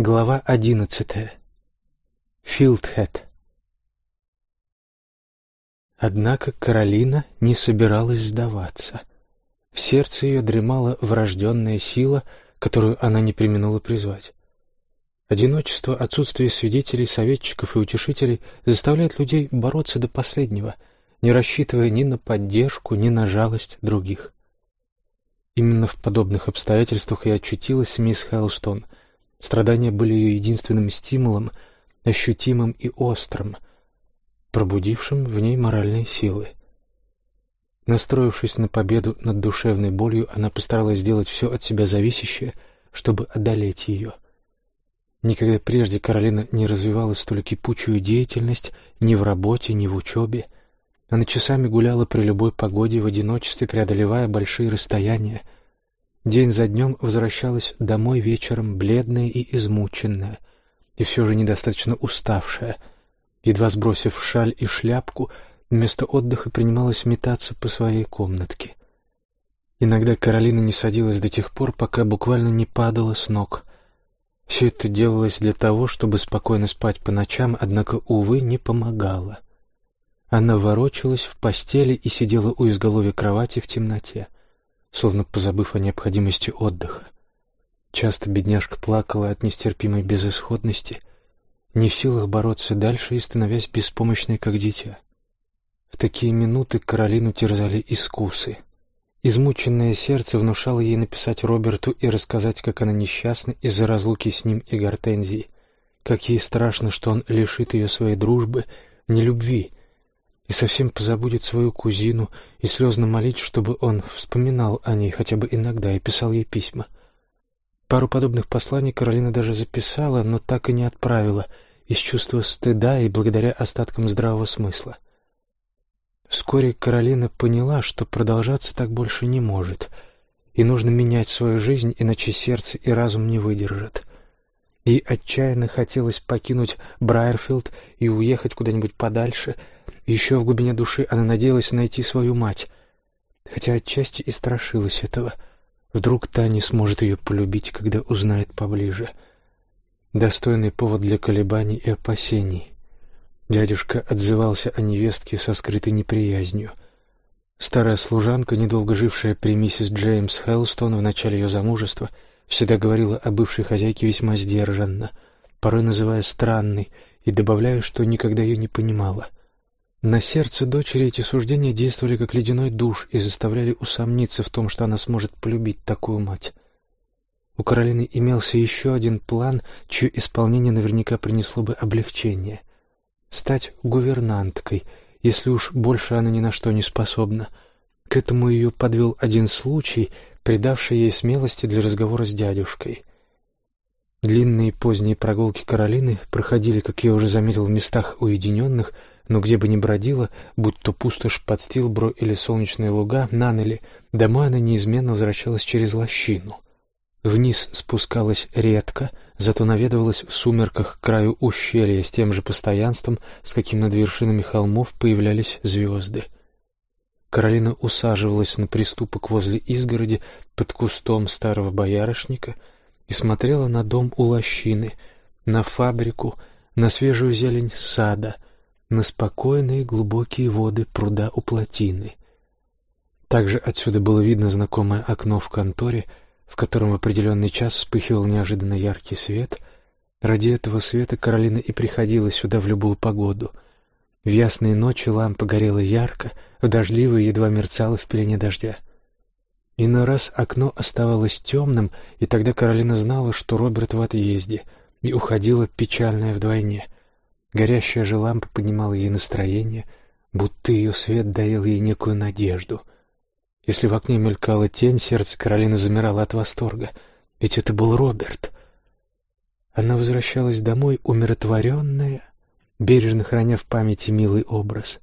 Глава одиннадцатая. Филдхед. Однако Каролина не собиралась сдаваться. В сердце ее дремала врожденная сила, которую она не применула призвать. Одиночество, отсутствие свидетелей, советчиков и утешителей заставляет людей бороться до последнего, не рассчитывая ни на поддержку, ни на жалость других. Именно в подобных обстоятельствах и очутилась мисс Хелстон — Страдания были ее единственным стимулом, ощутимым и острым, пробудившим в ней моральные силы. Настроившись на победу над душевной болью, она постаралась сделать все от себя зависящее, чтобы одолеть ее. Никогда прежде Каролина не развивала столь кипучую деятельность ни в работе, ни в учебе. Она часами гуляла при любой погоде в одиночестве, преодолевая большие расстояния — День за днем возвращалась домой вечером, бледная и измученная, и все же недостаточно уставшая. Едва сбросив шаль и шляпку, вместо отдыха принималась метаться по своей комнатке. Иногда Каролина не садилась до тех пор, пока буквально не падала с ног. Все это делалось для того, чтобы спокойно спать по ночам, однако, увы, не помогало. Она ворочалась в постели и сидела у изголовья кровати в темноте словно позабыв о необходимости отдыха. Часто бедняжка плакала от нестерпимой безысходности, не в силах бороться дальше и становясь беспомощной, как дитя. В такие минуты Каролину терзали искусы. Измученное сердце внушало ей написать Роберту и рассказать, как она несчастна из-за разлуки с ним и Гортензией, как ей страшно, что он лишит ее своей дружбы, не любви, и совсем позабудет свою кузину и слезно молить, чтобы он вспоминал о ней хотя бы иногда и писал ей письма. Пару подобных посланий Каролина даже записала, но так и не отправила, из чувства стыда и благодаря остаткам здравого смысла. Вскоре Каролина поняла, что продолжаться так больше не может, и нужно менять свою жизнь, иначе сердце и разум не выдержат. Ей отчаянно хотелось покинуть Брайерфилд и уехать куда-нибудь подальше. Еще в глубине души она надеялась найти свою мать, хотя отчасти и страшилась этого. Вдруг та не сможет ее полюбить, когда узнает поближе. Достойный повод для колебаний и опасений. Дядюшка отзывался о невестке со скрытой неприязнью. Старая служанка, недолго жившая при миссис Джеймс Хелстон в начале ее замужества — всегда говорила о бывшей хозяйке весьма сдержанно, порой называя странной, и добавляя, что никогда ее не понимала. На сердце дочери эти суждения действовали как ледяной душ и заставляли усомниться в том, что она сможет полюбить такую мать. У Каролины имелся еще один план, чье исполнение наверняка принесло бы облегчение — стать гувернанткой, если уж больше она ни на что не способна. К этому ее подвел один случай — придавший ей смелости для разговора с дядюшкой. Длинные поздние прогулки Каролины проходили, как я уже заметил, в местах уединенных, но где бы ни бродила, будь то пустошь под Стилбро или солнечные луга, Нанели, домой она неизменно возвращалась через лощину. Вниз спускалась редко, зато наведывалась в сумерках к краю ущелья с тем же постоянством, с каким над вершинами холмов появлялись звезды — Каролина усаживалась на приступок возле изгороди под кустом старого боярышника и смотрела на дом у лощины, на фабрику, на свежую зелень сада, на спокойные глубокие воды пруда у плотины. Также отсюда было видно знакомое окно в конторе, в котором в определенный час вспыхивал неожиданно яркий свет. Ради этого света Каролина и приходила сюда в любую погоду — в ясные ночи лампа горела ярко, в дождливые едва мерцала в пелене дождя. Иной раз окно оставалось темным, и тогда Каролина знала, что Роберт в отъезде, и уходила печальная вдвойне. Горящая же лампа поднимала ей настроение, будто ее свет дарил ей некую надежду. Если в окне мелькала тень, сердце Каролины замирало от восторга, ведь это был Роберт. Она возвращалась домой умиротворенная, бережно храня в памяти милый образ.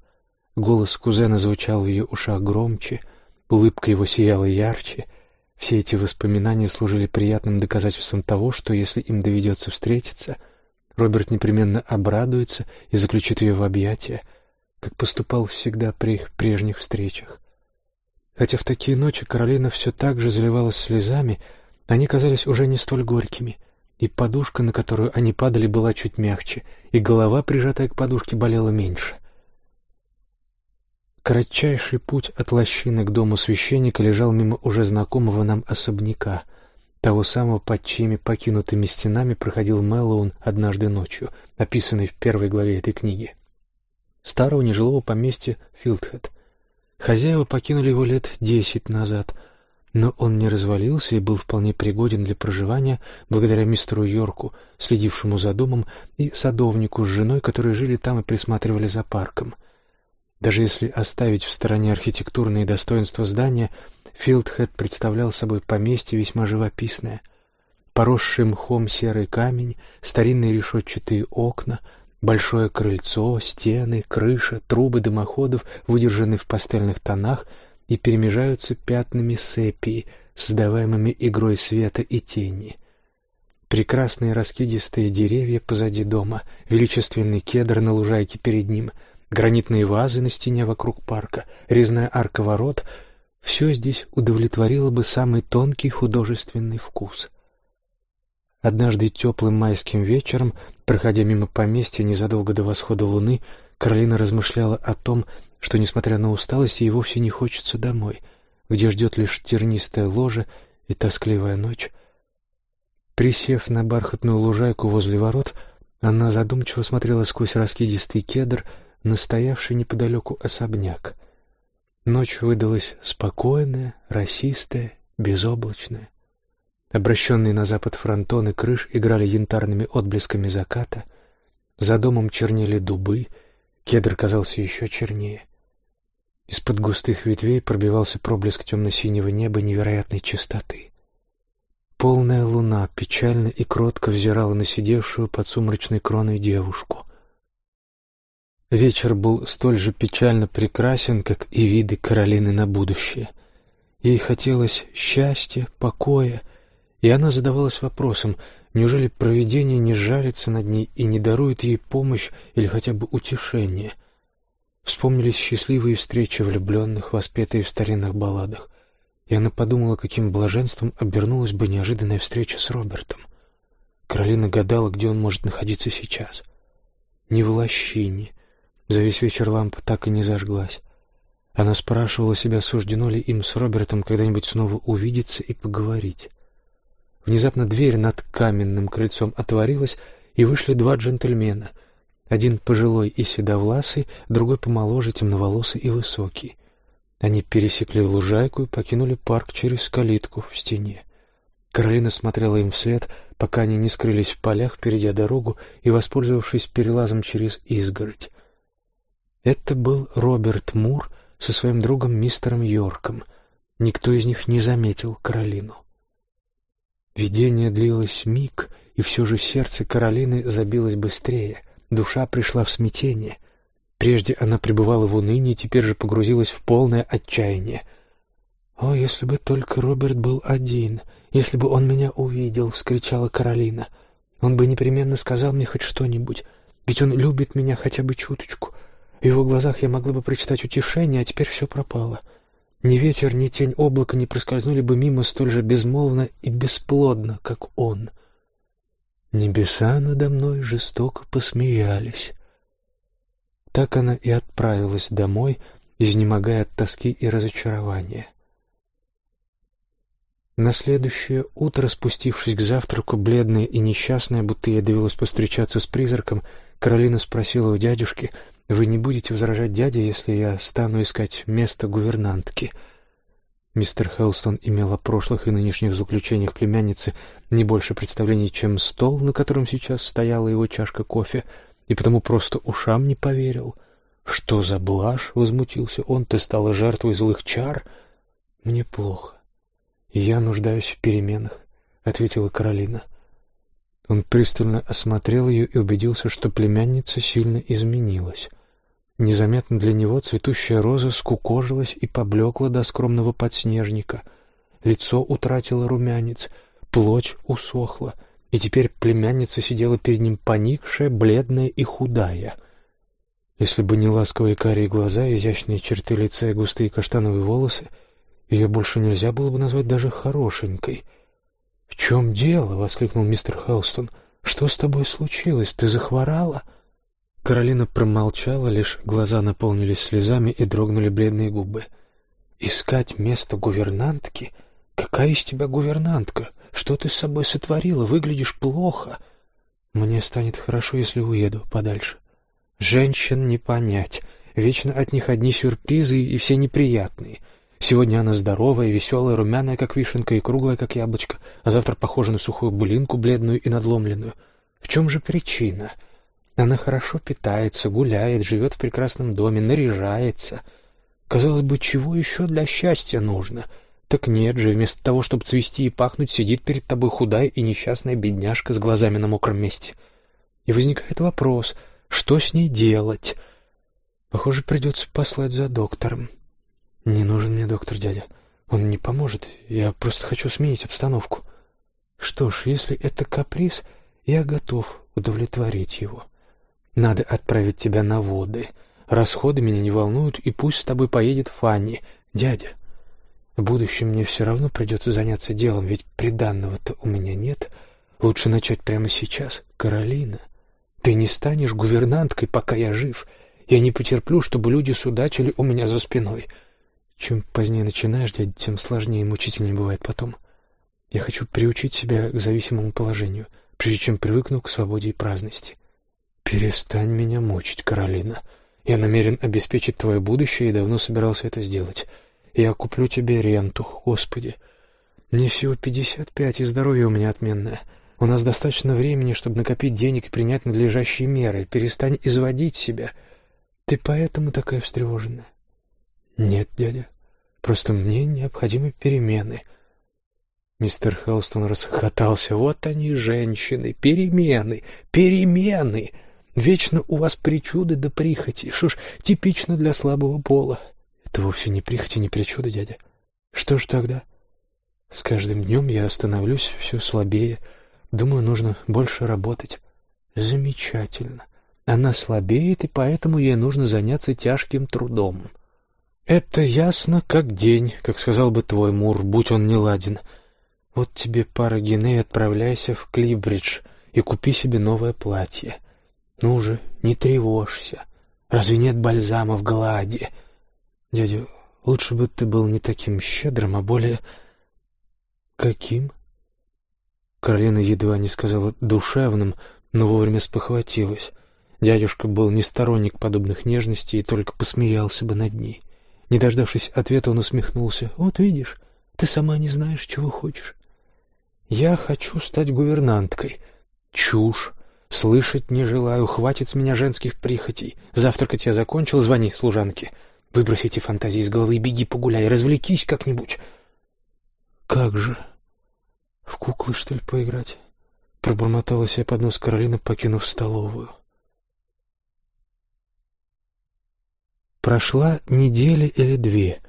Голос кузена звучал в ее ушах громче, улыбка его сияла ярче. Все эти воспоминания служили приятным доказательством того, что если им доведется встретиться, Роберт непременно обрадуется и заключит ее в объятия, как поступал всегда при их прежних встречах. Хотя в такие ночи Каролина все так же заливалась слезами, они казались уже не столь горькими, и подушка, на которую они падали, была чуть мягче, и голова, прижатая к подушке, болела меньше. Кратчайший путь от лощины к дому священника лежал мимо уже знакомого нам особняка, того самого, под чьими покинутыми стенами проходил Мэллоун однажды ночью, описанный в первой главе этой книги. Старого нежилого поместья Филдхед. Хозяева покинули его лет десять назад, но он не развалился и был вполне пригоден для проживания благодаря мистеру Йорку, следившему за домом, и садовнику с женой, которые жили там и присматривали за парком — даже если оставить в стороне архитектурные достоинства здания, Филдхед представлял собой поместье весьма живописное. Поросший мхом серый камень, старинные решетчатые окна, большое крыльцо, стены, крыша, трубы дымоходов выдержаны в пастельных тонах и перемежаются пятнами сепии, создаваемыми игрой света и тени. Прекрасные раскидистые деревья позади дома, величественный кедр на лужайке перед ним — гранитные вазы на стене вокруг парка, резная арка ворот — все здесь удовлетворило бы самый тонкий художественный вкус. Однажды теплым майским вечером, проходя мимо поместья незадолго до восхода луны, Каролина размышляла о том, что, несмотря на усталость, ей вовсе не хочется домой, где ждет лишь тернистая ложа и тоскливая ночь. Присев на бархатную лужайку возле ворот, она задумчиво смотрела сквозь раскидистый кедр — настоявший неподалеку особняк. Ночь выдалась спокойная, росистая, безоблачная. Обращенные на запад фронтоны крыш играли янтарными отблесками заката. За домом чернели дубы, кедр казался еще чернее. Из-под густых ветвей пробивался проблеск темно-синего неба невероятной чистоты. Полная луна печально и кротко взирала на сидевшую под сумрачной кроной девушку. Вечер был столь же печально прекрасен, как и виды Каролины на будущее. Ей хотелось счастья, покоя, и она задавалась вопросом, неужели провидение не жарится над ней и не дарует ей помощь или хотя бы утешение. Вспомнились счастливые встречи влюбленных, воспетые в старинных балладах, и она подумала, каким блаженством обернулась бы неожиданная встреча с Робертом. Каролина гадала, где он может находиться сейчас. Не в лощине, за весь вечер лампа так и не зажглась. Она спрашивала себя, суждено ли им с Робертом когда-нибудь снова увидеться и поговорить. Внезапно дверь над каменным крыльцом отворилась, и вышли два джентльмена. Один пожилой и седовласый, другой помоложе, темноволосый и высокий. Они пересекли лужайку и покинули парк через калитку в стене. Каролина смотрела им вслед, пока они не скрылись в полях, перейдя дорогу и воспользовавшись перелазом через изгородь. Это был Роберт Мур со своим другом мистером Йорком. Никто из них не заметил Каролину. Видение длилось миг, и все же сердце Каролины забилось быстрее. Душа пришла в смятение. Прежде она пребывала в унынии, теперь же погрузилась в полное отчаяние. «О, если бы только Роберт был один! Если бы он меня увидел!» — вскричала Каролина. «Он бы непременно сказал мне хоть что-нибудь, ведь он любит меня хотя бы чуточку. В его глазах я могла бы прочитать утешение, а теперь все пропало. Ни ветер, ни тень облака не проскользнули бы мимо столь же безмолвно и бесплодно, как он. Небеса надо мной жестоко посмеялись. Так она и отправилась домой, изнемогая от тоски и разочарования. На следующее утро, спустившись к завтраку, бледная и несчастная, будто ей довелось повстречаться с призраком, Каролина спросила у дядюшки — вы не будете возражать дяде, если я стану искать место гувернантки?» Мистер Хелстон имел о прошлых и нынешних заключениях племянницы не больше представлений, чем стол, на котором сейчас стояла его чашка кофе, и потому просто ушам не поверил. «Что за блажь?» — возмутился он. «Ты стала жертвой злых чар?» «Мне плохо, я нуждаюсь в переменах», — ответила Каролина. Он пристально осмотрел ее и убедился, что племянница сильно изменилась. Незаметно для него цветущая роза скукожилась и поблекла до скромного подснежника. Лицо утратило румянец, плоть усохла, и теперь племянница сидела перед ним поникшая, бледная и худая. Если бы не ласковые карие глаза, изящные черты лица и густые каштановые волосы, ее больше нельзя было бы назвать даже хорошенькой — «В чем дело?» — воскликнул мистер Хелстон. «Что с тобой случилось? Ты захворала?» Каролина промолчала, лишь глаза наполнились слезами и дрогнули бледные губы. «Искать место гувернантки? Какая из тебя гувернантка? Что ты с собой сотворила? Выглядишь плохо. Мне станет хорошо, если уеду подальше. Женщин не понять. Вечно от них одни сюрпризы и все неприятные. Сегодня она здоровая, веселая, румяная, как вишенка, и круглая, как яблочко, а завтра похожа на сухую былинку, бледную и надломленную. В чем же причина? Она хорошо питается, гуляет, живет в прекрасном доме, наряжается. Казалось бы, чего еще для счастья нужно — так нет же, вместо того, чтобы цвести и пахнуть, сидит перед тобой худая и несчастная бедняжка с глазами на мокром месте. И возникает вопрос, что с ней делать? Похоже, придется послать за доктором. Не нужен мне доктор, дядя. Он не поможет. Я просто хочу сменить обстановку. Что ж, если это каприз, я готов удовлетворить его. Надо отправить тебя на воды. Расходы меня не волнуют, и пусть с тобой поедет Фанни. Дядя, в будущем мне все равно придется заняться делом, ведь приданного-то у меня нет. Лучше начать прямо сейчас. Каролина, ты не станешь гувернанткой, пока я жив. Я не потерплю, чтобы люди судачили у меня за спиной. Чем позднее начинаешь, дядя, тем сложнее и мучительнее бывает потом. Я хочу приучить себя к зависимому положению, прежде чем привыкну к свободе и праздности. Перестань меня мучить, Каролина. Я намерен обеспечить твое будущее и давно собирался это сделать. Я куплю тебе ренту, Господи. Мне всего пятьдесят пять, и здоровье у меня отменное. У нас достаточно времени, чтобы накопить денег и принять надлежащие меры. Перестань изводить себя. Ты поэтому такая встревоженная? Нет, дядя. Просто мне необходимы перемены. Мистер Хелстон расхохотался. Вот они, женщины, перемены, перемены. Вечно у вас причуды да прихоти. Что ж, типично для слабого пола. Это вовсе не прихоть и не причуда, дядя. Что ж тогда? С каждым днем я становлюсь все слабее. Думаю, нужно больше работать. Замечательно. Она слабеет, и поэтому ей нужно заняться тяжким трудом. Это ясно как день, как сказал бы твой Мур, будь он не ладен. Вот тебе пара геней, отправляйся в Клибридж и купи себе новое платье. Ну же, не тревожься. Разве нет бальзама в Гладе? — Дядя, лучше бы ты был не таким щедрым, а более... Каким? Каролина едва не сказала душевным, но вовремя спохватилась. Дядюшка был не сторонник подобных нежностей и только посмеялся бы над ней. Не дождавшись ответа, он усмехнулся. «Вот видишь, ты сама не знаешь, чего хочешь». «Я хочу стать гувернанткой». «Чушь! Слышать не желаю, хватит с меня женских прихотей. Завтракать я закончил, звони служанке». Выброси эти фантазии из головы и беги погуляй, развлекись как-нибудь. Как же? В куклы, что ли, поиграть? Пробормотала себе под нос Каролина, покинув столовую. Прошла неделя или две.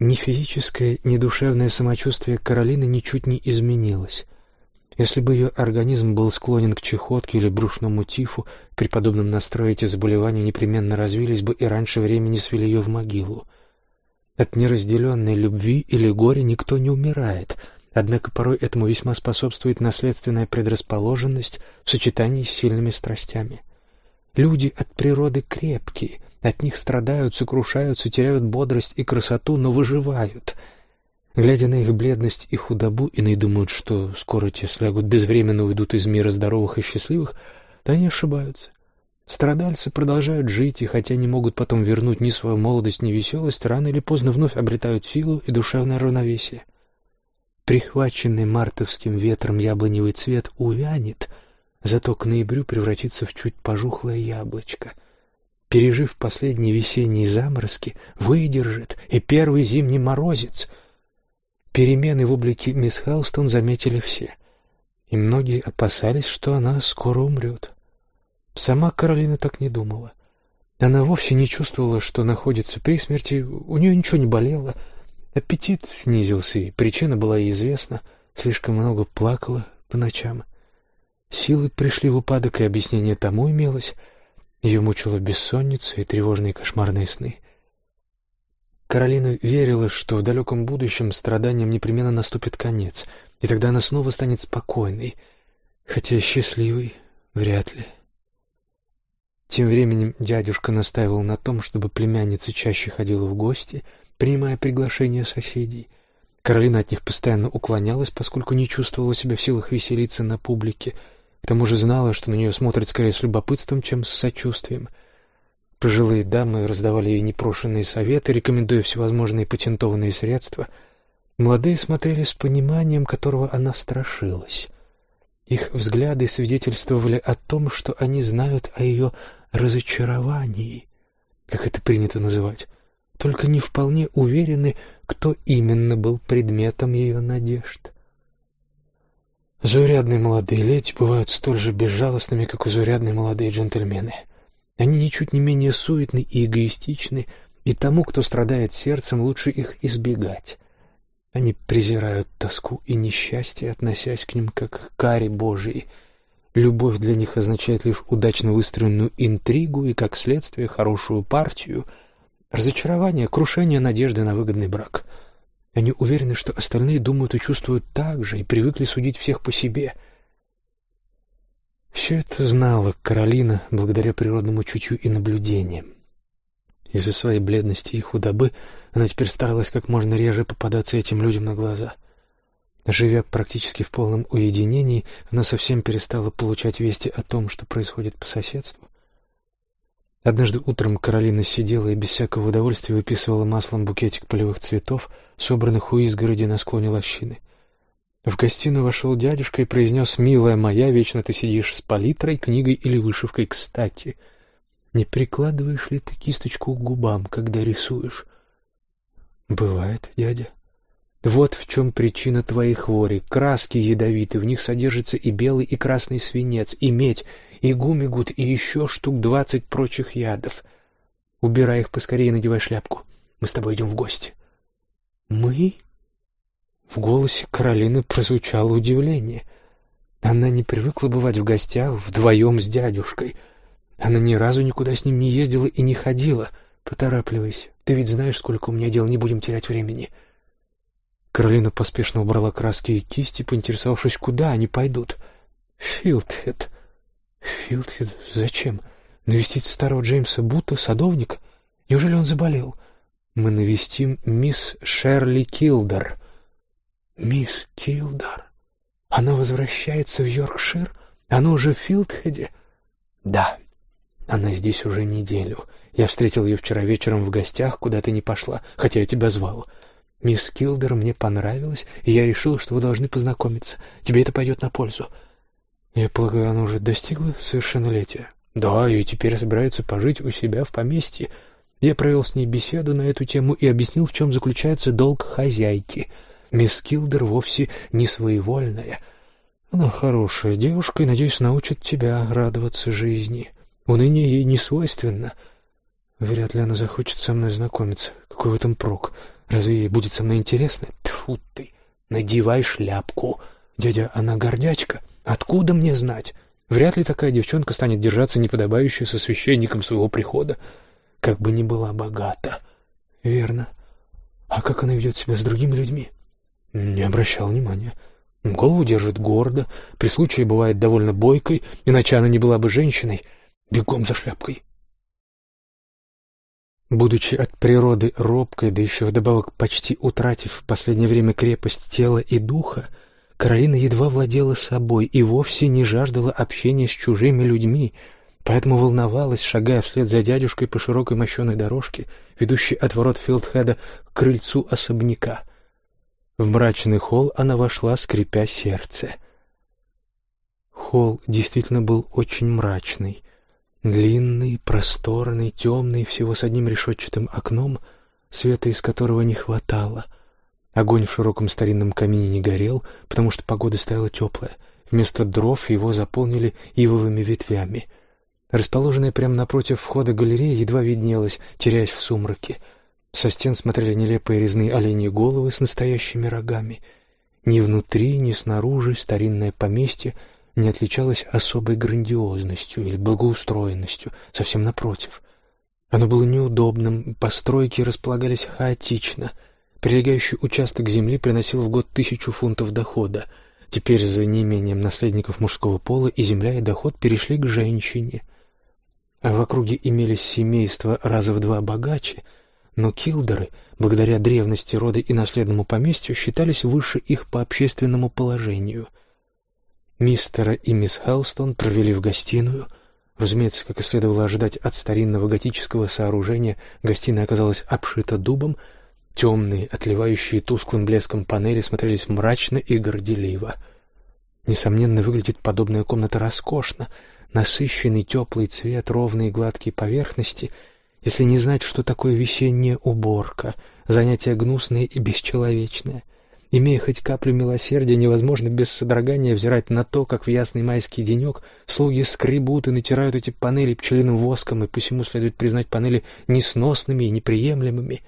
Ни физическое, ни душевное самочувствие Каролины ничуть не изменилось. Если бы ее организм был склонен к чехотке или брюшному тифу, при подобном настрое эти заболевания непременно развились бы и раньше времени свели ее в могилу. От неразделенной любви или горя никто не умирает, однако порой этому весьма способствует наследственная предрасположенность в сочетании с сильными страстями. Люди от природы крепкие, от них страдают, сокрушаются, теряют бодрость и красоту, но выживают — Глядя на их бледность и худобу, иные думают, что скоро те слягут, безвременно уйдут из мира здоровых и счастливых, да они ошибаются. Страдальцы продолжают жить, и хотя не могут потом вернуть ни свою молодость, ни веселость, рано или поздно вновь обретают силу и душевное равновесие. Прихваченный мартовским ветром яблоневый цвет увянет, зато к ноябрю превратится в чуть пожухлое яблочко. Пережив последние весенние заморозки, выдержит и первый зимний морозец — Перемены в облике мисс Хелстон заметили все, и многие опасались, что она скоро умрет. Сама Каролина так не думала. Она вовсе не чувствовала, что находится при смерти, у нее ничего не болело. Аппетит снизился, и причина была ей известна. Слишком много плакала по ночам. Силы пришли в упадок, и объяснение тому имелось. Ее мучила бессонница и тревожные кошмарные сны. Каролина верила, что в далеком будущем страданиям непременно наступит конец, и тогда она снова станет спокойной, хотя счастливой вряд ли. Тем временем дядюшка настаивал на том, чтобы племянница чаще ходила в гости, принимая приглашения соседей. Каролина от них постоянно уклонялась, поскольку не чувствовала себя в силах веселиться на публике. К тому же знала, что на нее смотрят скорее с любопытством, чем с сочувствием. Пожилые дамы раздавали ей непрошенные советы, рекомендуя всевозможные патентованные средства. Молодые смотрели с пониманием, которого она страшилась. Их взгляды свидетельствовали о том, что они знают о ее разочаровании, как это принято называть, только не вполне уверены, кто именно был предметом ее надежд. Заурядные молодые леди бывают столь же безжалостными, как заурядные молодые джентльмены. Они ничуть не менее суетны и эгоистичны, и тому, кто страдает сердцем, лучше их избегать. Они презирают тоску и несчастье, относясь к ним как к каре Божией — Любовь для них означает лишь удачно выстроенную интригу и, как следствие, хорошую партию. Разочарование, крушение надежды на выгодный брак. Они уверены, что остальные думают и чувствуют так же и привыкли судить всех по себе. Все это знала Каролина благодаря природному чутью и наблюдениям. Из-за своей бледности и худобы она теперь старалась как можно реже попадаться этим людям на глаза — Живя практически в полном уединении, она совсем перестала получать вести о том, что происходит по соседству. Однажды утром Каролина сидела и без всякого удовольствия выписывала маслом букетик полевых цветов, собранных у изгороди на склоне лощины. В гостиную вошел дядюшка и произнес «Милая моя, вечно ты сидишь с палитрой, книгой или вышивкой. Кстати, не прикладываешь ли ты кисточку к губам, когда рисуешь?» «Бывает, дядя», вот в чем причина твоей хвори. Краски ядовиты, в них содержится и белый, и красный свинец, и медь, и гумигут, и еще штук двадцать прочих ядов. Убирай их поскорее и надевай шляпку. Мы с тобой идем в гости. Мы? В голосе Каролины прозвучало удивление. Она не привыкла бывать в гостях вдвоем с дядюшкой. Она ни разу никуда с ним не ездила и не ходила. Поторапливайся. Ты ведь знаешь, сколько у меня дел, не будем терять времени. — Каролина поспешно убрала краски и кисти, поинтересовавшись, куда они пойдут. «Филдхед». «Филдхед? Зачем? Навестить старого Джеймса Бута, садовника? Неужели он заболел?» «Мы навестим мисс Шерли Килдер». «Мисс Килдер? Она возвращается в Йоркшир? Она уже в Филдхеде?» «Да, она здесь уже неделю. Я встретил ее вчера вечером в гостях, куда ты не пошла, хотя я тебя звал». Мисс Килдер мне понравилась, и я решил, что вы должны познакомиться. Тебе это пойдет на пользу. Я полагаю, она уже достигла совершеннолетия. Да, и теперь собирается пожить у себя в поместье. Я провел с ней беседу на эту тему и объяснил, в чем заключается долг хозяйки. Мисс Килдер вовсе не своевольная. Она хорошая девушка и, надеюсь, научит тебя радоваться жизни. Уныние ей не свойственно. Вряд ли она захочет со мной знакомиться. Какой в этом прок? Разве ей будет со мной интересно? Тьфу ты, надевай шляпку. Дядя, она гордячка. Откуда мне знать? Вряд ли такая девчонка станет держаться неподобающе со священником своего прихода, как бы ни была богата. Верно. А как она ведет себя с другими людьми? Не обращал внимания. Голову держит гордо, при случае бывает довольно бойкой, иначе она не была бы женщиной. Бегом за шляпкой. Будучи от природы робкой, да еще вдобавок почти утратив в последнее время крепость тела и духа, Каролина едва владела собой и вовсе не жаждала общения с чужими людьми, поэтому волновалась, шагая вслед за дядюшкой по широкой мощеной дорожке, ведущей от ворот Филдхеда к крыльцу особняка. В мрачный холл она вошла, скрипя сердце. Холл действительно был очень мрачный — Длинный, просторный, темный, всего с одним решетчатым окном, света из которого не хватало. Огонь в широком старинном камине не горел, потому что погода стояла теплая. Вместо дров его заполнили ивовыми ветвями. Расположенная прямо напротив входа галерея едва виднелась, теряясь в сумраке. Со стен смотрели нелепые резные оленьи головы с настоящими рогами. Ни внутри, ни снаружи старинное поместье — не отличалась особой грандиозностью или благоустроенностью, совсем напротив. Оно было неудобным, постройки располагались хаотично. Прилегающий участок земли приносил в год тысячу фунтов дохода. Теперь за неимением наследников мужского пола и земля, и доход перешли к женщине. А в округе имелись семейства раза в два богаче, но килдеры, благодаря древности рода и наследному поместью, считались выше их по общественному положению. Мистера и мисс Хелстон провели в гостиную — Разумеется, как и следовало ожидать от старинного готического сооружения, гостиная оказалась обшита дубом, темные, отливающие тусклым блеском панели смотрелись мрачно и горделиво. Несомненно, выглядит подобная комната роскошно, насыщенный теплый цвет, ровные гладкие поверхности. Если не знать, что такое весенняя уборка, занятие гнусное и бесчеловечное. Имея хоть каплю милосердия, невозможно без содрогания взирать на то, как в ясный майский денек слуги скребут и натирают эти панели пчелиным воском, и посему следует признать панели несносными и неприемлемыми.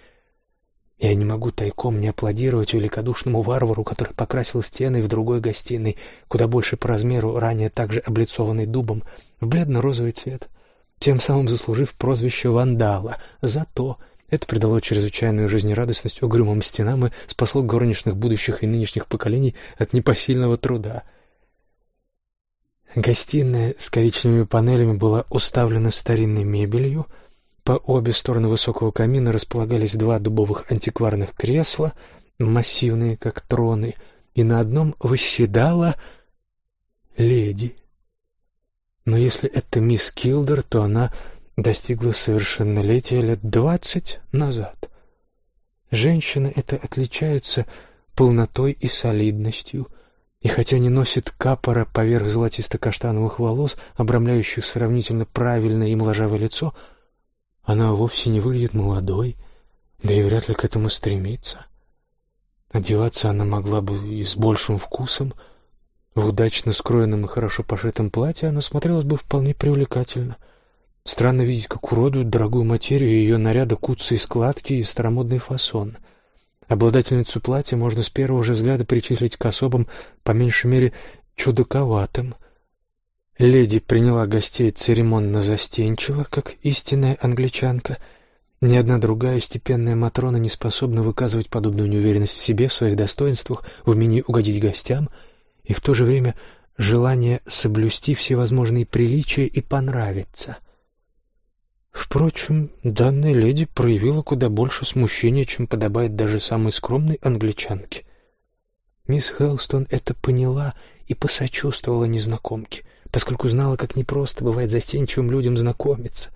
Я не могу тайком не аплодировать великодушному варвару, который покрасил стены в другой гостиной, куда больше по размеру, ранее также облицованной дубом, в бледно-розовый цвет, тем самым заслужив прозвище вандала за то, это придало чрезвычайную жизнерадостность угрюмым стенам и спасло горничных будущих и нынешних поколений от непосильного труда. Гостиная с коричневыми панелями была уставлена старинной мебелью. По обе стороны высокого камина располагались два дубовых антикварных кресла, массивные, как троны, и на одном восседала леди. Но если это мисс Килдер, то она достигла совершеннолетия лет двадцать назад. Женщины это отличаются полнотой и солидностью, и хотя не носит капора поверх золотисто-каштановых волос, обрамляющих сравнительно правильное и моложавое лицо, она вовсе не выглядит молодой, да и вряд ли к этому стремится. Одеваться она могла бы и с большим вкусом. В удачно скроенном и хорошо пошитом платье она смотрелась бы вполне привлекательно — Странно видеть, как уродуют дорогую материю ее наряда куцы и складки и старомодный фасон. Обладательницу платья можно с первого же взгляда причислить к особам, по меньшей мере, чудаковатым. Леди приняла гостей церемонно-застенчиво, как истинная англичанка. Ни одна другая степенная Матрона не способна выказывать подобную неуверенность в себе, в своих достоинствах, в умении угодить гостям, и в то же время желание соблюсти всевозможные приличия и понравиться. Впрочем, данная леди проявила куда больше смущения, чем подобает даже самой скромной англичанке. Мисс Хелстон это поняла и посочувствовала незнакомке, поскольку знала, как непросто бывает застенчивым людям знакомиться.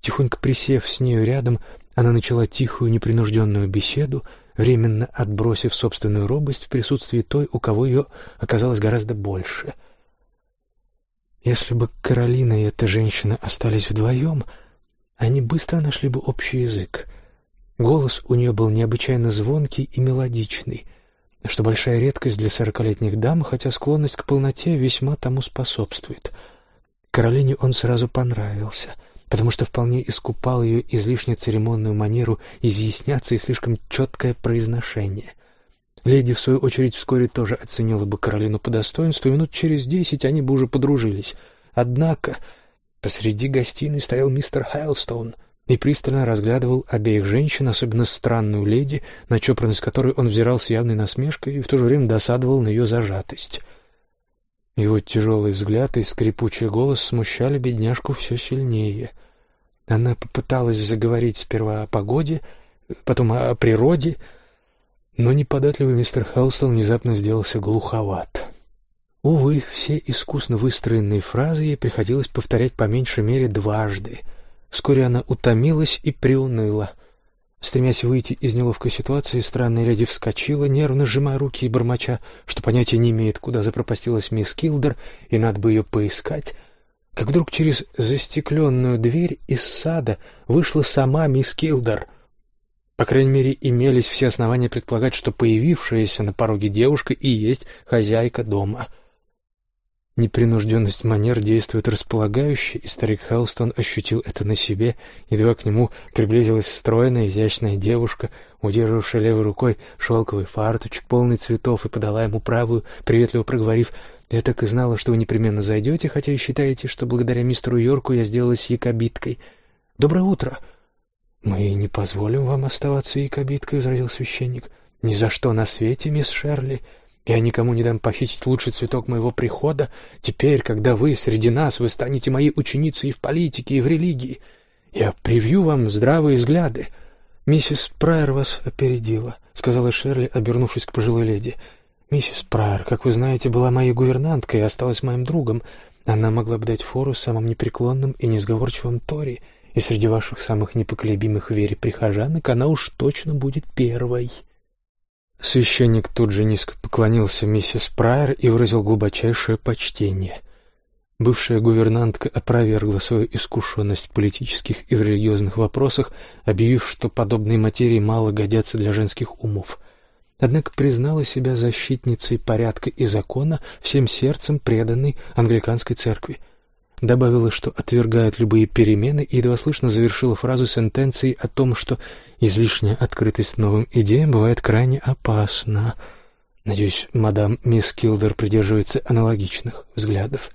Тихонько присев с нею рядом, она начала тихую непринужденную беседу, временно отбросив собственную робость в присутствии той, у кого ее оказалось гораздо больше. Если бы Каролина и эта женщина остались вдвоем, они быстро нашли бы общий язык. Голос у нее был необычайно звонкий и мелодичный, что большая редкость для сорокалетних дам, хотя склонность к полноте весьма тому способствует. Каролине он сразу понравился, потому что вполне искупал ее излишне церемонную манеру изъясняться и слишком четкое произношение. Леди, в свою очередь, вскоре тоже оценила бы Каролину по достоинству, и минут через десять они бы уже подружились. Однако Посреди гостиной стоял мистер Хайлстоун и пристально разглядывал обеих женщин, особенно странную леди, на чопорность которой он взирал с явной насмешкой и в то же время досадовал на ее зажатость. Его тяжелый взгляд и скрипучий голос смущали бедняжку все сильнее. Она попыталась заговорить сперва о погоде, потом о природе, но неподатливый мистер Хелстон внезапно сделался глуховат. Увы, все искусно выстроенные фразы ей приходилось повторять по меньшей мере дважды. Вскоре она утомилась и приуныла. Стремясь выйти из неловкой ситуации, странная леди вскочила, нервно сжимая руки и бормоча, что понятия не имеет, куда запропастилась мисс Килдер, и надо бы ее поискать, как вдруг через застекленную дверь из сада вышла сама мисс Килдер. По крайней мере, имелись все основания предполагать, что появившаяся на пороге девушка и есть хозяйка дома — Непринужденность манер действует располагающе, и старик Хелстон ощутил это на себе, едва к нему приблизилась стройная, изящная девушка, удерживавшая левой рукой шелковый фарточек, полный цветов, и подала ему правую, приветливо проговорив «Я так и знала, что вы непременно зайдете, хотя и считаете, что благодаря мистеру Йорку я сделалась якобиткой. Доброе утро!» «Мы не позволим вам оставаться якобиткой», — возразил священник. «Ни за что на свете, мисс Шерли. Я никому не дам похитить лучший цветок моего прихода. Теперь, когда вы среди нас, вы станете моей ученицей и в политике, и в религии. Я привью вам здравые взгляды». «Миссис Прайер вас опередила», — сказала Шерли, обернувшись к пожилой леди. «Миссис Прайер, как вы знаете, была моей гувернанткой и осталась моим другом. Она могла бы дать фору самым непреклонным и несговорчивым Тори, и среди ваших самых непоколебимых вере прихожанок она уж точно будет первой». Священник тут же низко поклонился миссис Прайер и выразил глубочайшее почтение. Бывшая гувернантка опровергла свою искушенность в политических и в религиозных вопросах, объявив, что подобные материи мало годятся для женских умов. Однако признала себя защитницей порядка и закона, всем сердцем преданной англиканской церкви. Добавила, что отвергает любые перемены, и едва слышно завершила фразу сентенцией о том, что излишняя открытость новым идеям бывает крайне опасна. Надеюсь, мадам мисс Килдер придерживается аналогичных взглядов.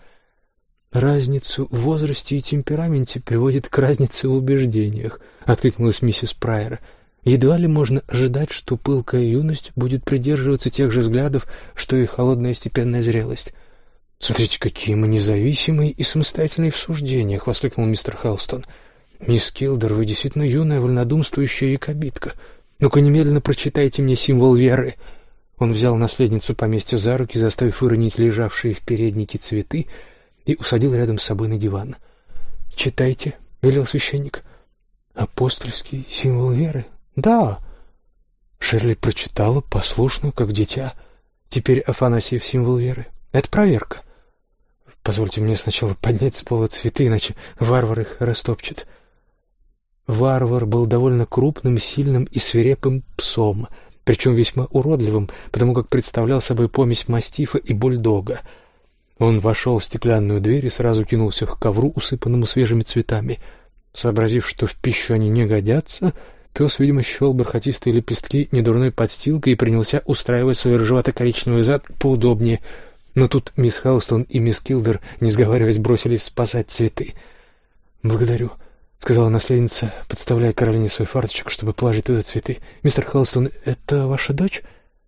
«Разницу в возрасте и темпераменте приводит к разнице в убеждениях», — откликнулась миссис Прайер. «Едва ли можно ожидать, что пылкая юность будет придерживаться тех же взглядов, что и холодная степенная зрелость». «Смотрите, какие мы независимые и самостоятельные в суждениях!» — воскликнул мистер Хелстон. «Мисс Килдер, вы действительно юная, вольнодумствующая якобитка. Ну-ка, немедленно прочитайте мне символ веры». Он взял наследницу поместья за руки, заставив выронить лежавшие в переднике цветы, — и усадил рядом с собой на диван. «Читайте», — велел священник. «Апостольский символ веры?» «Да». Шерли прочитала, послушно, как дитя. Теперь Афанасьев символ веры. Это проверка. Позвольте мне сначала поднять с пола цветы, иначе варвар их растопчет. Варвар был довольно крупным, сильным и свирепым псом, причем весьма уродливым, потому как представлял собой помесь мастифа и бульдога — он вошел в стеклянную дверь и сразу кинулся к ковру, усыпанному свежими цветами. Сообразив, что в пищу они не годятся, пес, видимо, счел бархатистые лепестки недурной подстилкой и принялся устраивать свой рыжевато-коричневый зад поудобнее. Но тут мисс Хелстон и мисс Килдер, не сговариваясь, бросились спасать цветы. «Благодарю», — сказала наследница, подставляя Каролине свой фарточек, чтобы положить туда цветы. «Мистер Хелстон, это ваша дочь?»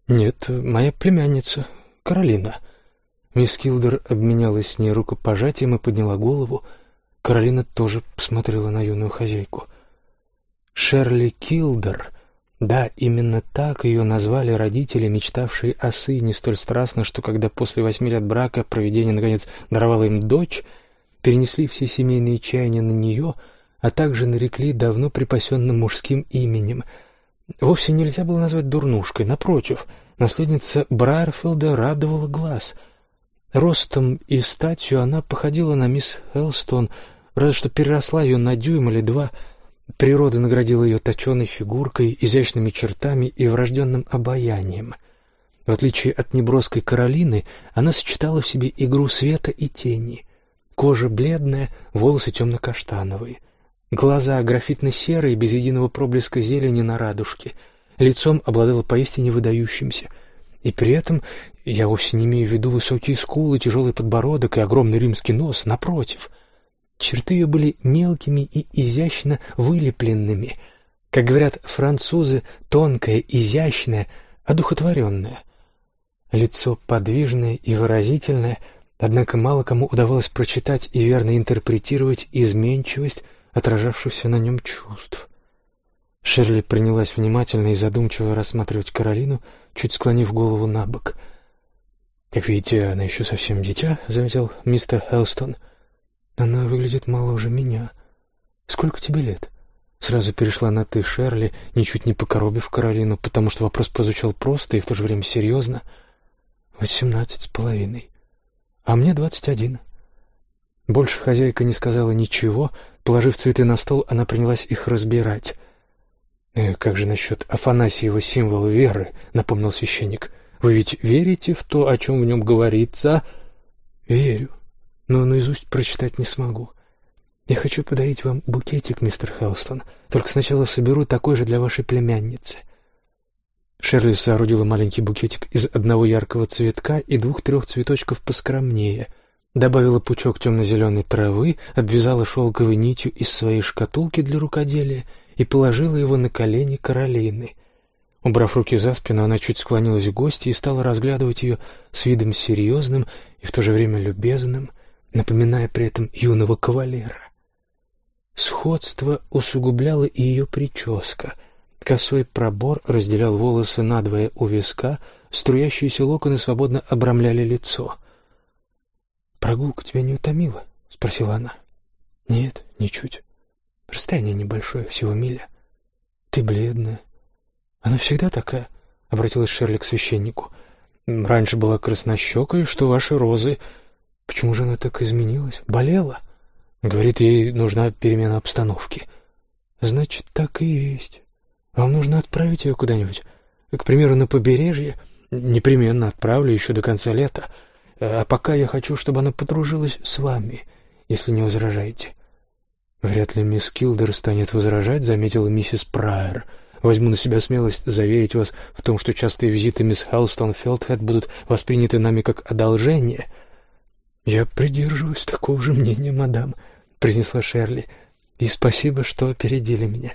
«Нет, моя племянница, Каролина». Мисс Килдер обменялась с ней рукопожатием и подняла голову. Каролина тоже посмотрела на юную хозяйку. Шерли Килдер. Да, именно так ее назвали родители, мечтавшие о сыне столь страстно, что когда после восьми лет брака проведение наконец даровало им дочь, перенесли все семейные чаяния на нее, а также нарекли давно припасенным мужским именем. Вовсе нельзя было назвать дурнушкой, напротив, наследница Брайерфилда радовала глаз — Ростом и статью она походила на мисс Хелстон, разве что переросла ее на дюйм или два. Природа наградила ее точеной фигуркой, изящными чертами и врожденным обаянием. В отличие от неброской Каролины, она сочетала в себе игру света и тени. Кожа бледная, волосы темно-каштановые. Глаза графитно-серые, без единого проблеска зелени на радужке. Лицом обладала поистине выдающимся — и при этом я вовсе не имею в виду высокие скулы, тяжелый подбородок и огромный римский нос, напротив. Черты ее были мелкими и изящно вылепленными. Как говорят французы, тонкое, изящное, одухотворенное. Лицо подвижное и выразительное, однако мало кому удавалось прочитать и верно интерпретировать изменчивость отражавшихся на нем чувств. Шерли принялась внимательно и задумчиво рассматривать Каролину, чуть склонив голову на бок. «Как видите, она еще совсем дитя», — заметил мистер Хелстон. «Она выглядит моложе меня. Сколько тебе лет?» Сразу перешла на «ты», Шерли, ничуть не покоробив Каролину, потому что вопрос прозвучал просто и в то же время серьезно. «Восемнадцать с половиной. А мне двадцать один». Больше хозяйка не сказала ничего. Положив цветы на стол, она принялась их разбирать. «Э, «Как же насчет Афанасьева символа веры?» — напомнил священник. «Вы ведь верите в то, о чем в нем говорится?» «Верю, но наизусть прочитать не смогу. Я хочу подарить вам букетик, мистер Хелстон, только сначала соберу такой же для вашей племянницы». Шерли соорудила маленький букетик из одного яркого цветка и двух-трех цветочков поскромнее. добавила пучок темно-зеленой травы, обвязала шелковой нитью из своей шкатулки для рукоделия и положила его на колени Каролины. Убрав руки за спину, она чуть склонилась к гости и стала разглядывать ее с видом серьезным и в то же время любезным, напоминая при этом юного кавалера. Сходство усугубляло и ее прическа. Косой пробор разделял волосы надвое у виска, струящиеся локоны свободно обрамляли лицо. «Прогулка тебя не утомила?» — спросила она. «Нет, ничуть. Расстояние небольшое, всего миля. Ты бледная. Она всегда такая?» — обратилась Шерли к священнику. «Раньше была краснощекой, что ваши розы. Почему же она так изменилась? Болела?» Говорит, ей нужна перемена обстановки. «Значит, так и есть. Вам нужно отправить ее куда-нибудь. К примеру, на побережье. Непременно отправлю еще до конца лета. А пока я хочу, чтобы она подружилась с вами, если не возражаете». «Вряд ли мисс Килдер станет возражать», — заметила миссис Прайер. «Возьму на себя смелость заверить вас в том, что частые визиты мисс Хелстон Фелдхед будут восприняты нами как одолжение». «Я придерживаюсь такого же мнения, мадам», — произнесла Шерли. «И спасибо, что опередили меня.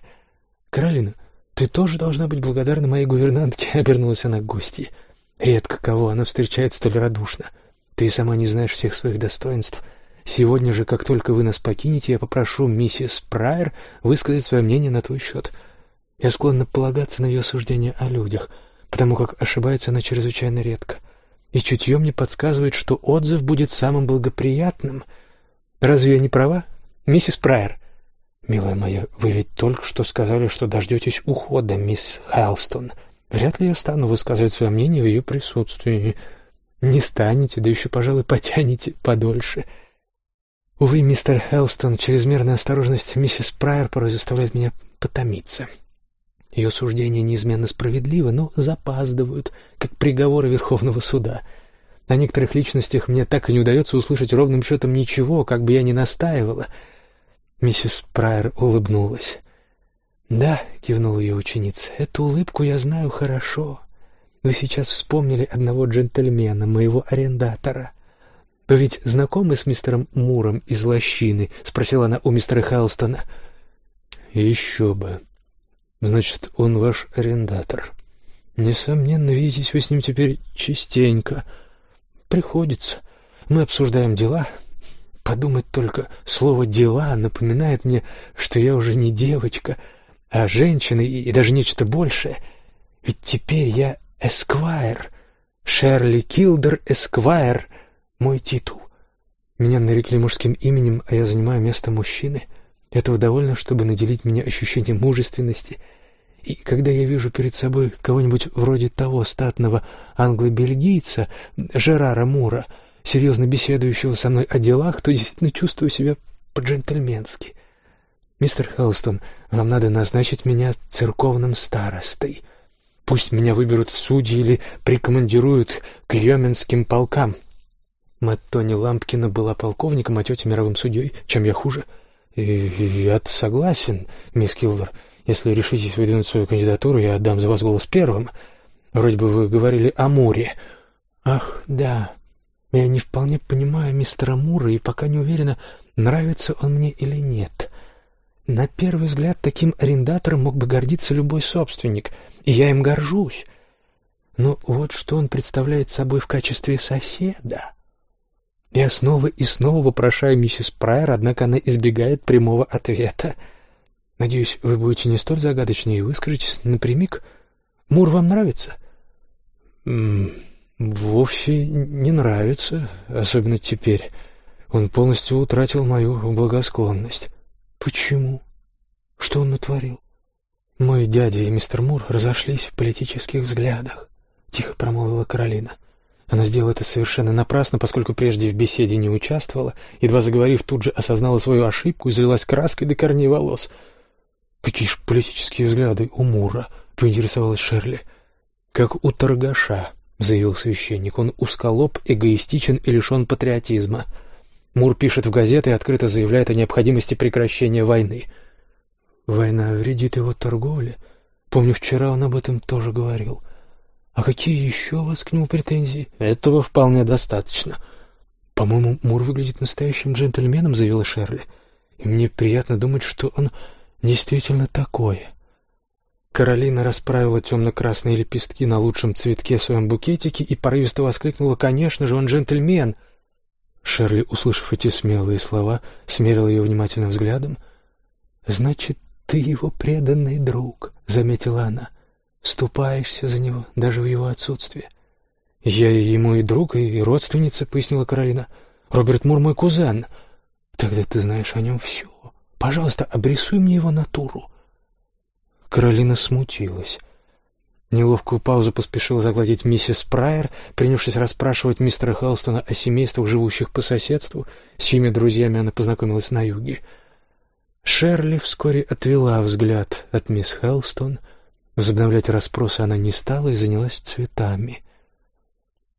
Каролина, ты тоже должна быть благодарна моей гувернантке», — обернулась она к гостье. «Редко кого она встречает столь радушно. Ты сама не знаешь всех своих достоинств. Сегодня же, как только вы нас покинете, я попрошу миссис Прайер высказать свое мнение на твой счет. Я склонна полагаться на ее суждения о людях, потому как ошибается она чрезвычайно редко. И чутье мне подсказывает, что отзыв будет самым благоприятным. Разве я не права, миссис Прайер?» «Милая моя, вы ведь только что сказали, что дождетесь ухода, мисс Хайлстон. Вряд ли я стану высказывать свое мнение в ее присутствии». Не станете, да еще, пожалуй, потянете подольше. Увы, мистер Хелстон, чрезмерная осторожность миссис Прайер порой заставляет меня потомиться. Ее суждения неизменно справедливы, но запаздывают, как приговоры Верховного суда. О некоторых личностях мне так и не удается услышать ровным счетом ничего, как бы я ни настаивала. Миссис Прайер улыбнулась. «Да», — кивнула ее ученица, — «эту улыбку я знаю хорошо. Вы сейчас вспомнили одного джентльмена, моего арендатора. Вы ведь знакомы с мистером Муром из Лощины?» — спросила она у мистера Хелстона. «Еще бы. Значит, он ваш арендатор. Несомненно, видитесь вы с ним теперь частенько. Приходится. Мы обсуждаем дела. Подумать только, слово «дела» напоминает мне, что я уже не девочка, а женщина и даже нечто большее. Ведь теперь я Эсквайр. Шерли Килдер Эсквайр. Мой титул. Меня нарекли мужским именем, а я занимаю место мужчины. Этого довольно, чтобы наделить меня ощущением мужественности. И когда я вижу перед собой кого-нибудь вроде того статного англо-бельгийца, Жерара Мура, серьезно беседующего со мной о делах, то действительно чувствую себя по-джентльменски. Мистер Хелстон, вам надо назначить меня церковным старостой. Пусть меня выберут в судьи или прикомандируют к йоменским полкам. Мать Тони Лампкина была полковником, а тетя мировым судьей. Чем я хуже? И, я согласен, мисс Килдер. Если решитесь выдвинуть свою кандидатуру, я отдам за вас голос первым. Вроде бы вы говорили о Муре. Ах, да. Я не вполне понимаю мистера Мура и пока не уверена, нравится он мне или нет. На первый взгляд, таким арендатором мог бы гордиться любой собственник, и я им горжусь. Но вот что он представляет собой в качестве соседа. Я снова и снова вопрошаю миссис Прайер, однако она избегает прямого ответа. Надеюсь, вы будете не столь загадочны и выскажетесь напрямик. Мур вам нравится? М -м, вовсе не нравится, особенно теперь. Он полностью утратил мою благосклонность. Почему? Что он натворил? Мой дядя и мистер Мур разошлись в политических взглядах, тихо промолвила Каролина. Она сделала это совершенно напрасно, поскольку прежде в беседе не участвовала, едва заговорив, тут же осознала свою ошибку и залилась краской до корней волос. «Какие ж политические взгляды у Мура?» — поинтересовалась Шерли. «Как у торгаша», — заявил священник. «Он узколоб, эгоистичен и лишен патриотизма». Мур пишет в газеты и открыто заявляет о необходимости прекращения войны. Война вредит его торговле. Помню, вчера он об этом тоже говорил. А какие еще у вас к нему претензии? Этого вполне достаточно. «По-моему, Мур выглядит настоящим джентльменом», — заявила Шерли. «И мне приятно думать, что он действительно такой». Каролина расправила темно-красные лепестки на лучшем цветке в своем букетике и порывисто воскликнула «Конечно же, он джентльмен!» Шерли, услышав эти смелые слова, смерила ее внимательным взглядом. «Значит, ты его преданный друг», — заметила она. «Ступаешься за него, даже в его отсутствие». «Я ему и друг, и родственница», — пояснила Каролина. «Роберт Мур мой кузен». «Тогда ты знаешь о нем все. Пожалуйста, обрисуй мне его натуру». Каролина смутилась. Неловкую паузу поспешила загладить миссис Прайер, принявшись расспрашивать мистера Хелстона о семействах, живущих по соседству, с чьими друзьями она познакомилась на юге. Шерли вскоре отвела взгляд от мисс Хелстон. Возобновлять расспросы она не стала и занялась цветами.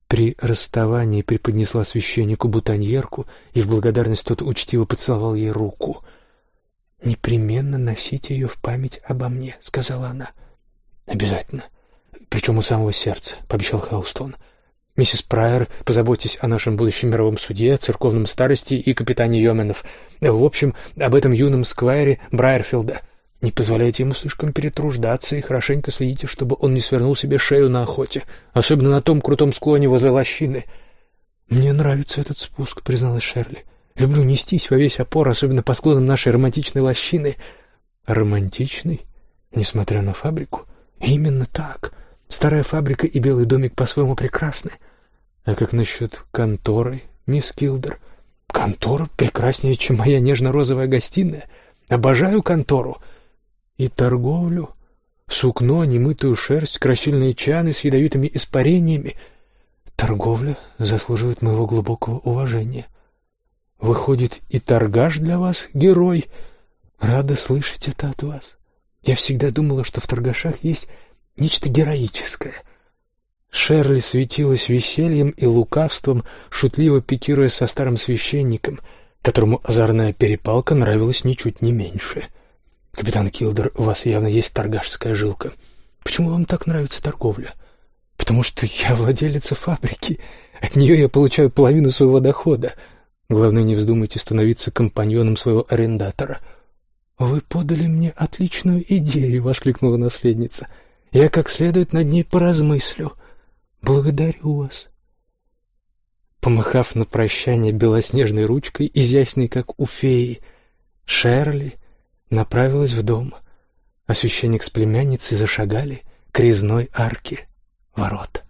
При расставании преподнесла священнику бутоньерку, и в благодарность тот учтиво поцеловал ей руку. «Непременно носите ее в память обо мне», — сказала она. «Обязательно. Причем у самого сердца», — пообещал Хаустон. «Миссис Прайер, позаботьтесь о нашем будущем мировом суде, церковном старости и капитане Йоменов. В общем, об этом юном сквайре Брайерфилда. Не позволяйте ему слишком перетруждаться и хорошенько следите, чтобы он не свернул себе шею на охоте, особенно на том крутом склоне возле лощины. «Мне нравится этот спуск», — призналась Шерли. «Люблю нестись во весь опор, особенно по склонам нашей романтичной лощины». «Романтичный? Несмотря на фабрику?» «Именно так. Старая фабрика и белый домик по-своему прекрасны». «А как насчет конторы, мисс Килдер?» «Контора прекраснее, чем моя нежно-розовая гостиная. Обожаю контору и торговлю. Сукно, немытую шерсть, красильные чаны с ядовитыми испарениями. Торговля заслуживает моего глубокого уважения. Выходит, и торгаш для вас герой? Рада слышать это от вас. Я всегда думала, что в торгашах есть нечто героическое. Шерли светилась весельем и лукавством, шутливо пикируя со старым священником, которому озорная перепалка нравилась ничуть не меньше — «Капитан Килдер, у вас явно есть торгашская жилка. Почему вам так нравится торговля?» «Потому что я владелица фабрики. От нее я получаю половину своего дохода. Главное, не вздумайте становиться компаньоном своего арендатора». «Вы подали мне отличную идею», — воскликнула наследница. «Я как следует над ней поразмыслю. Благодарю вас». Помахав на прощание белоснежной ручкой, изящной, как у феи, Шерли направилась в дом, а священник с племянницей зашагали к резной арке ворот.